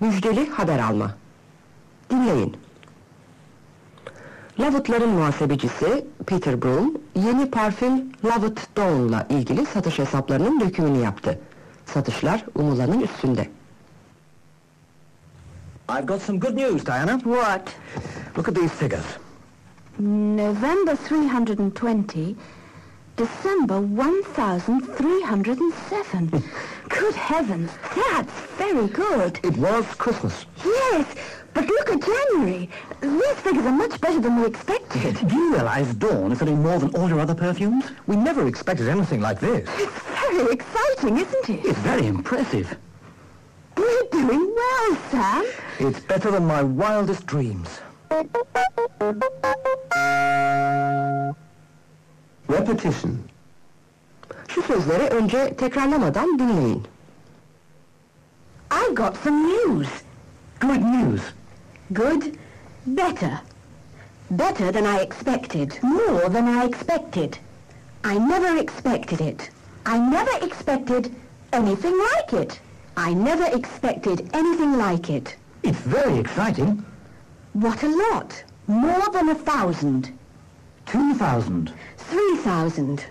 Müjdeli haber alma. Dinleyin. Lovett'ların muhasebecisi Peter Broom, yeni parfüm Lovett Dawn'la ilgili satış hesaplarının dökümünü yaptı. Satışlar umulanın üstünde. I've got some good news, Diana. What? Look at these figures. November 320, December 1307. good heavens, that's very good. It was Christmas. Yes, but look at January. These figures are much better than we expected. Do you realize Dawn is selling more than all your other perfumes? We never expected anything like this. It's very exciting, isn't it? It's very impressive. We're doing well, Sam. It's better than my wildest dreams. Repetition. Şu sözleri önce tekrarlamadan dinleyin. I've got some news. Good news. Good, better. Better than I expected. More than I expected. I never expected it. I never expected anything like it. I never expected anything like it. It's very exciting. What a lot. More than a thousand. Two thousand. Three thousand.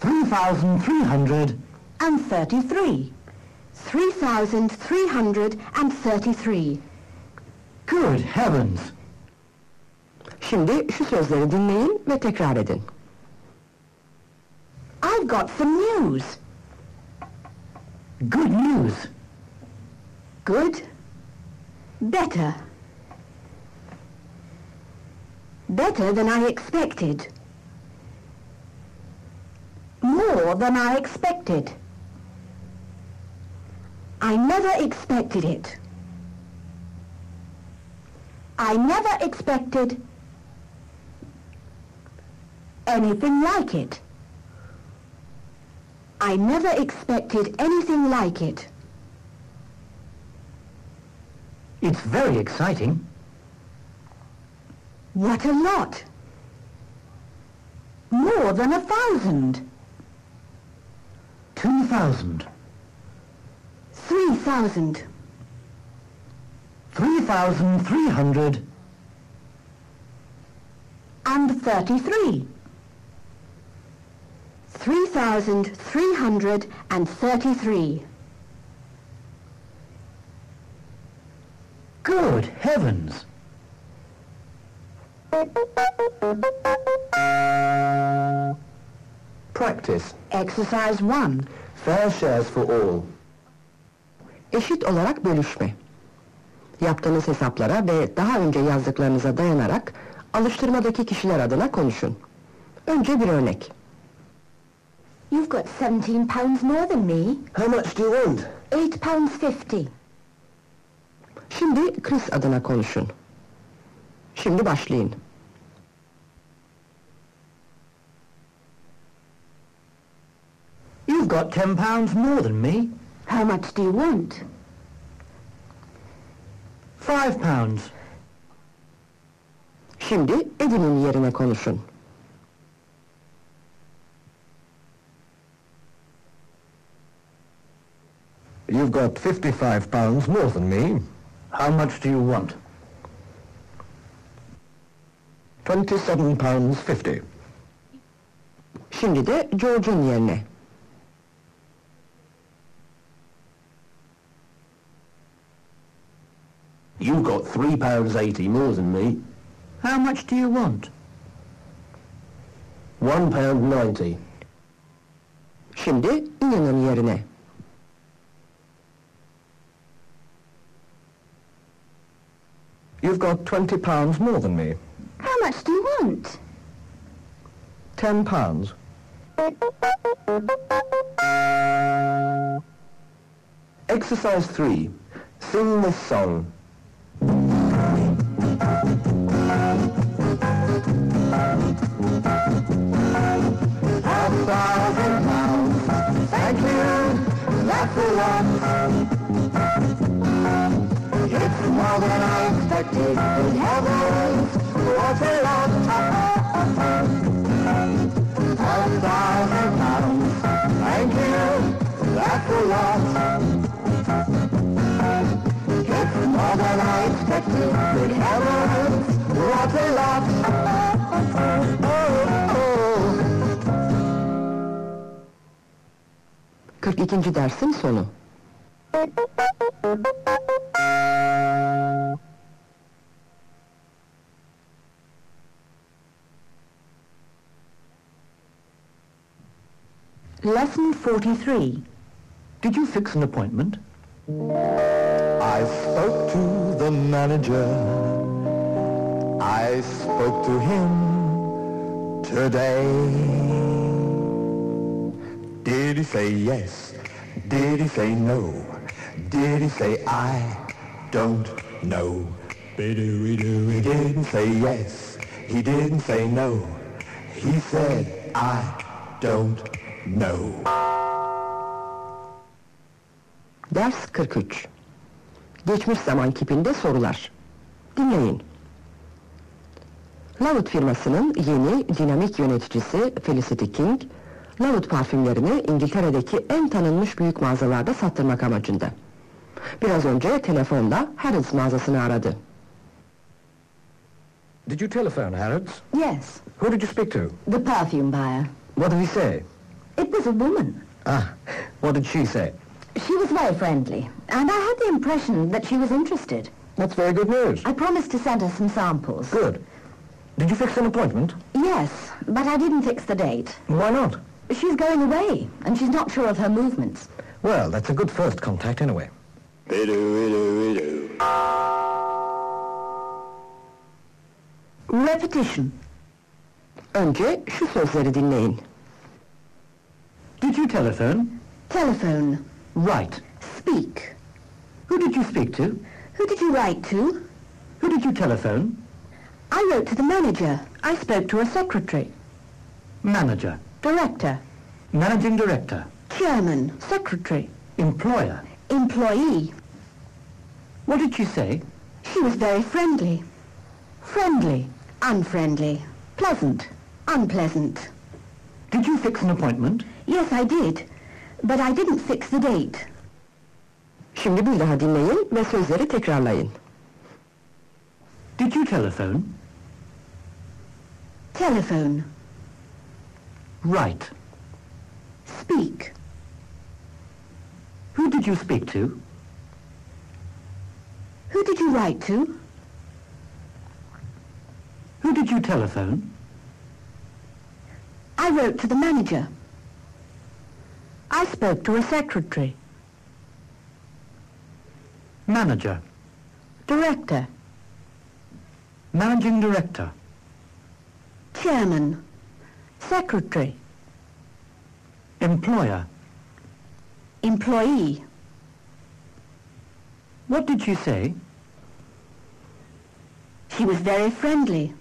Three thousand three hundred. And thirty-three. Three thousand three hundred and thirty-three. Good heavens. Şimdi şu sözleri dinleyin ve tekrar edin. I've got some news. Good news. Good. Better. Better than I expected. More than I expected. I never expected it. I never expected anything like it. I never expected anything like it. It's very exciting. What a lot! More than a thousand. Thousand. Three thousand. Three thousand three hundred. And thirty-three. Three thousand three hundred and thirty-three. Good heavens. Practice. Exercise one. Fair shares for all. Eşit olarak bölüşme. Yaptığınız hesaplara ve daha önce yazdıklarınıza dayanarak alıştırmadaki kişiler adına konuşun. Önce bir örnek. You've got seventeen pounds more than me. How much do you want? Eight pounds fifty. Şimdi Chris adına konuşun. Şimdi başlayın. You've got ten pounds more than me. How much do you want? Five pounds. Şimdi Eddie'nin yerine konuşun. You've got fifty-five pounds more than me. How much do you want? Twenty-seven pounds fifty. Şimdi de George'un yerine. You've got three pounds eighty more than me. How much do you want? One pound ninety. Şimdi Ian'ın yerine. You've got twenty pounds more than me. How much do you want? Ten pounds. Exercise three. Sing this song. I expected. Good heavens, what a lot. A thousand pounds. Thank you. That's a lot. It's more than I expected. Good heavens, what a lot. Oh, oh. 42. dersin sonu. Lesson 43. Did you fix an appointment? I spoke to the manager. I spoke to him today. Did he say yes? Did he say no? Did he say I don't know? He didn't say yes. He didn't say no. He said I don't know. Ders 43. Geçmiş zaman kipinde sorular. Dinleyin. Lovewood firmasının yeni dinamik yöneticisi Felicity King, Lovewood parfümlerini İngiltere'deki en tanınmış büyük mağazalarda sattırmak amacında. Biraz önce telefonda Harrods mağazasını aradı. Did you telephone Harrods? Yes, Who did you speak to? the perfume buyer. What did he say? It was a woman. Ah, what did she say? She was very friendly, and I had the impression that she was interested. That's very good news. I promised to send her some samples. Good. Did you fix an appointment? Yes, but I didn't fix the date. Why not? She's going away, and she's not sure of her movements. Well, that's a good first contact anyway. Repetition. Önce şu sözleri dinleyin. Did you telephone? Telephone. Right. Speak. Who did you speak to? Who did you write to? Who did you telephone? I wrote to the manager. I spoke to a secretary. Manager. Director. Managing director. Chairman. Secretary. Employer. Employee. What did she say? She was very friendly. Friendly. Unfriendly. Pleasant. Unpleasant. Did you fix an appointment? Yes, I did. But I didn't fix the date. Şimdi bir daha dinleyin ve sözleri tekrarlayın. Did you telephone? Telephone. Right. Speak. Who did you speak to? Who did you write to? Who did you telephone? I wrote to the manager. I spoke to a secretary. Manager. Director. Managing director. Chairman. Secretary. Employer. Employee. What did she say? She was very friendly.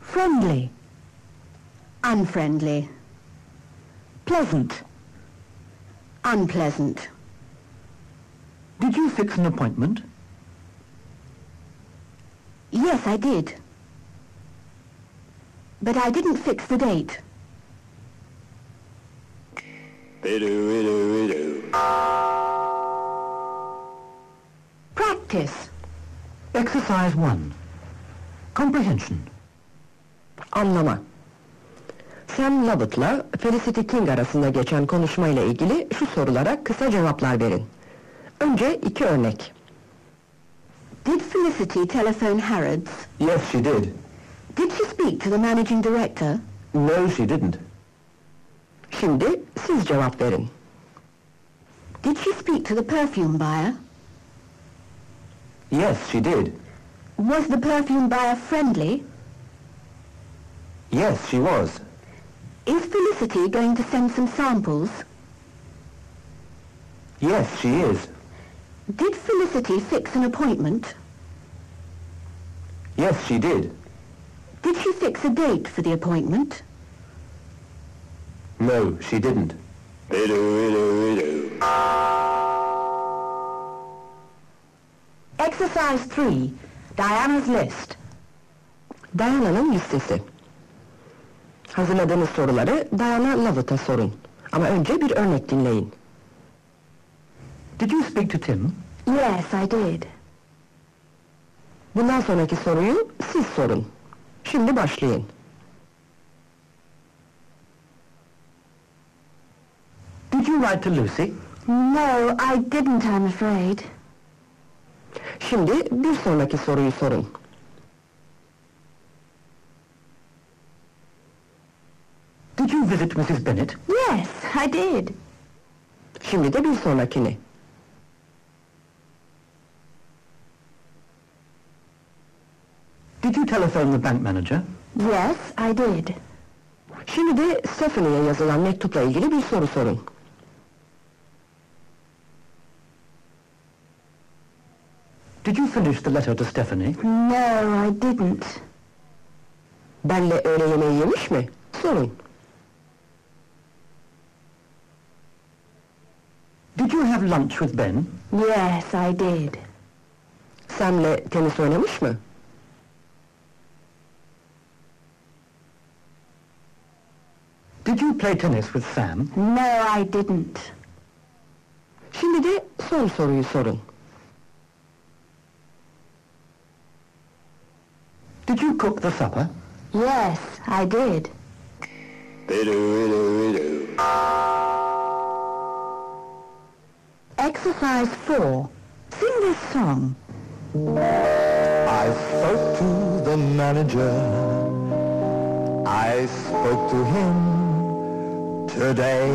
Friendly. Unfriendly. Pleasant. Unpleasant. Did you fix an appointment? Yes, I did. But I didn't fix the date. Practice. Exercise 1. Comprehension. Anlama. Sam Lovett'la Felicity King arasında geçen konuşmayla ilgili şu sorulara kısa cevaplar verin. Önce iki örnek. Did Felicity telephone Harrods? Yes, she did. Did she speak to the managing director? No, she didn't. Şimdi siz cevap verin. Did she speak to the perfume buyer? Yes, she did. Was the perfume buyer friendly? Yes, she was. Is Felicity going to send some samples? Yes, she is. Did Felicity fix an appointment? Yes, she did. Did she fix a date for the appointment? No, she didn't. Exercise 3. Diana's list. Diana Diana'nın listesi. Hazırladığınız soruları Diana Lovett'a sorun. Ama önce bir örnek dinleyin. Did you speak to Tim? Yes, I did. Bundan sonraki soruyu siz sorun. Şimdi başlayın. Did you write to Lucy? No, I didn't, I'm afraid. Şimdi bir sonraki soruyu sorun. Visit Mrs. Bennett? Yes, I did. Şimdi de bir sonrakini. Did you telephone the bank manager? Yes, I did. Şimdi de Stephanie'ye yazılan mektupla ilgili bir soru sorun. Did you finish the letter to Stephanie? No, I didn't. Benle öğle yemeği yemiş mi? Sorun. Did you have lunch with Ben? Yes, I did. Sam Sam'le tenis oynamış mı? Did you play tennis with Sam? No, I didn't. Şimdi de son soruyu sorun. Did you cook the supper? Yes, I did. Exercise 4. Sing this song. I spoke to the manager. I spoke to him today.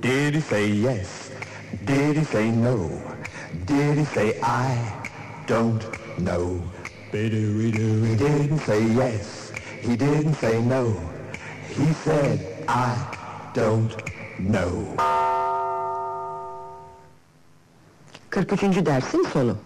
Did he say yes? Did he say no? Did he say I don't know? He didn't say yes. He didn't say no. He said I don't know. 43. dersin sonu.